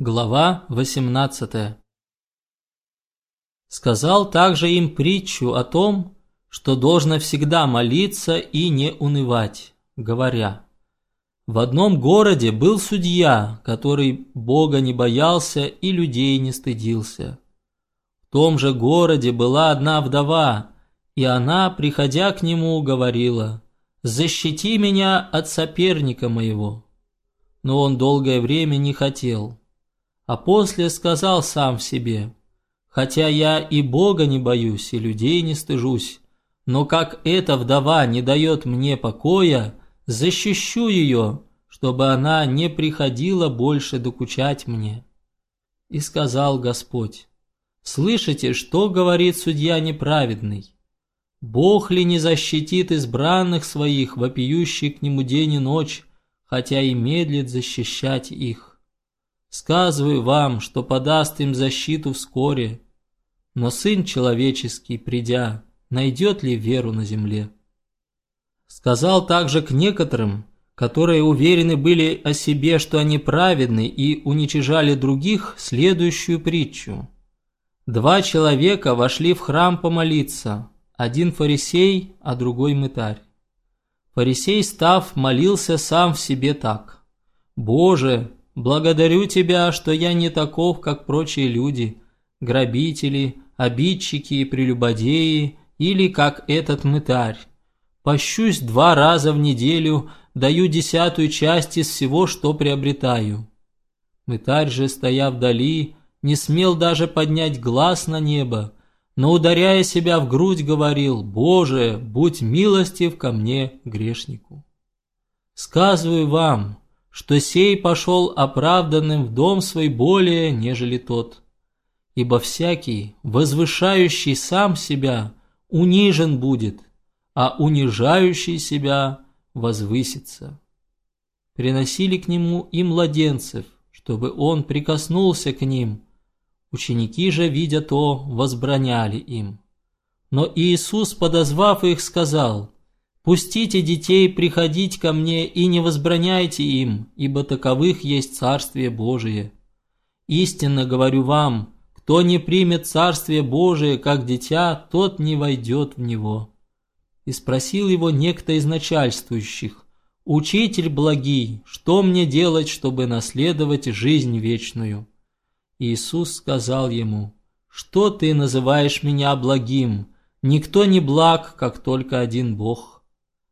Глава 18 Сказал также им притчу о том, что должно всегда молиться и не унывать, говоря, «В одном городе был судья, который Бога не боялся и людей не стыдился. В том же городе была одна вдова, и она, приходя к нему, говорила, «Защити меня от соперника моего». Но он долгое время не хотел а после сказал сам себе, «Хотя я и Бога не боюсь, и людей не стыжусь, но как эта вдова не дает мне покоя, защищу ее, чтобы она не приходила больше докучать мне». И сказал Господь, «Слышите, что говорит судья неправедный? Бог ли не защитит избранных своих, вопиющих к нему день и ночь, хотя и медлит защищать их?» Сказываю вам, что подаст им защиту вскоре. Но Сын Человеческий, придя, найдет ли веру на земле? Сказал также к некоторым, которые уверены были о себе, что они праведны и уничижали других, следующую притчу. Два человека вошли в храм помолиться, один фарисей, а другой мытарь. Фарисей, став, молился сам в себе так. «Боже, Благодарю Тебя, что я не таков, как прочие люди, грабители, обидчики и прелюбодеи, или как этот мытарь. Пощусь два раза в неделю, даю десятую часть из всего, что приобретаю. Мытарь же, стоя вдали, не смел даже поднять глаз на небо, но, ударяя себя в грудь, говорил, «Боже, будь милостив ко мне, грешнику». Сказываю вам, что сей пошел оправданным в дом свой более, нежели тот. Ибо всякий, возвышающий сам себя, унижен будет, а унижающий себя возвысится. Приносили к нему и младенцев, чтобы он прикоснулся к ним. Ученики же, видя то, возбраняли им. Но Иисус, подозвав их, сказал – Пустите детей приходить ко мне и не возбраняйте им, ибо таковых есть Царствие Божие. Истинно говорю вам, кто не примет Царствие Божие как дитя, тот не войдет в него». И спросил его некто из начальствующих, «Учитель благий, что мне делать, чтобы наследовать жизнь вечную?» Иисус сказал ему, «Что ты называешь меня благим? Никто не благ, как только один Бог»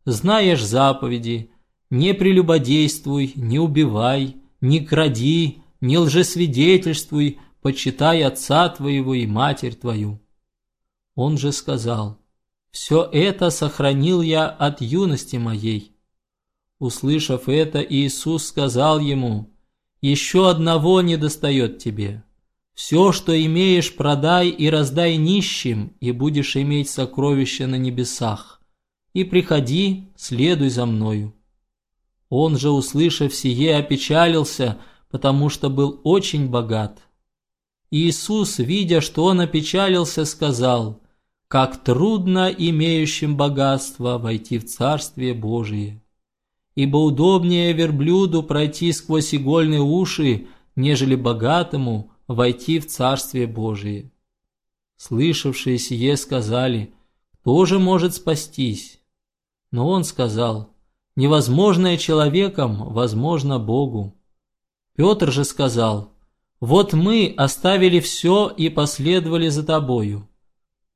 знаешь заповеди, не прелюбодействуй, не убивай, не кради, не лжесвидетельствуй, почитай отца твоего и матерь твою. Он же сказал, «Все это сохранил я от юности моей». Услышав это, Иисус сказал ему, «Еще одного не достает тебе. Все, что имеешь, продай и раздай нищим, и будешь иметь сокровища на небесах и приходи, следуй за мною». Он же, услышав сие, опечалился, потому что был очень богат. Иисус, видя, что он опечалился, сказал, «Как трудно имеющим богатство войти в Царствие Божие! Ибо удобнее верблюду пройти сквозь игольные уши, нежели богатому войти в Царствие Божие». Слышавшие сие сказали, «Кто же может спастись?» Но он сказал, невозможное человеком возможно Богу. Петр же сказал, вот мы оставили все и последовали за тобою.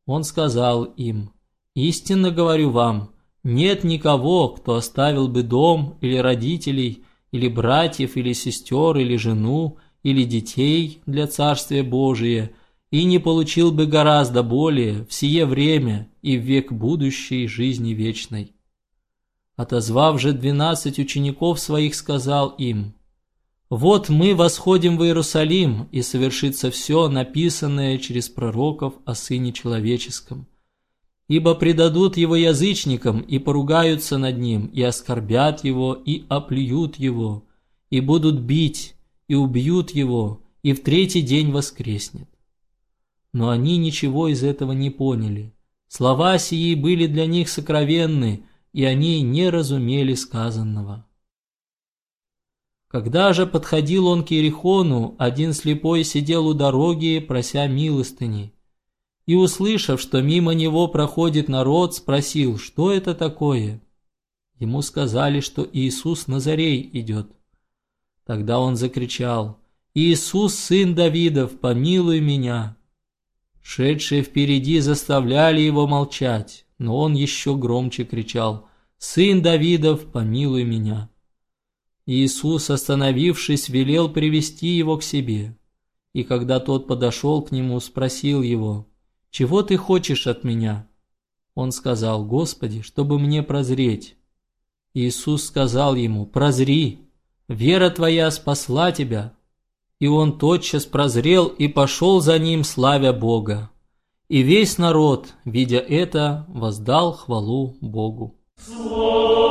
Он сказал им, истинно говорю вам, нет никого, кто оставил бы дом или родителей, или братьев, или сестер, или жену, или детей для Царствия Божия, и не получил бы гораздо более в сие время и в век будущей жизни вечной. Отозвав же двенадцать учеников своих, сказал им, «Вот мы восходим в Иерусалим, и совершится все, написанное через пророков о Сыне Человеческом. Ибо предадут его язычникам, и поругаются над ним, и оскорбят его, и оплюют его, и будут бить, и убьют его, и в третий день воскреснет». Но они ничего из этого не поняли. Слова сии были для них сокровенны, и они не разумели сказанного. Когда же подходил он к Иерихону, один слепой сидел у дороги, прося милостыни. И, услышав, что мимо него проходит народ, спросил, что это такое. Ему сказали, что Иисус Назарей идет. Тогда он закричал, «Иисус, сын Давидов, помилуй меня!» Шедшие впереди заставляли его молчать, но он еще громче кричал, «Сын Давидов, помилуй меня!» Иисус, остановившись, велел привести его к себе. И когда тот подошел к нему, спросил его, «Чего ты хочешь от меня?» Он сказал, «Господи, чтобы мне прозреть». Иисус сказал ему, «Прозри, вера твоя спасла тебя». И он тотчас прозрел и пошел за ним, славя Бога. И весь народ, видя это, воздал хвалу Богу. Слово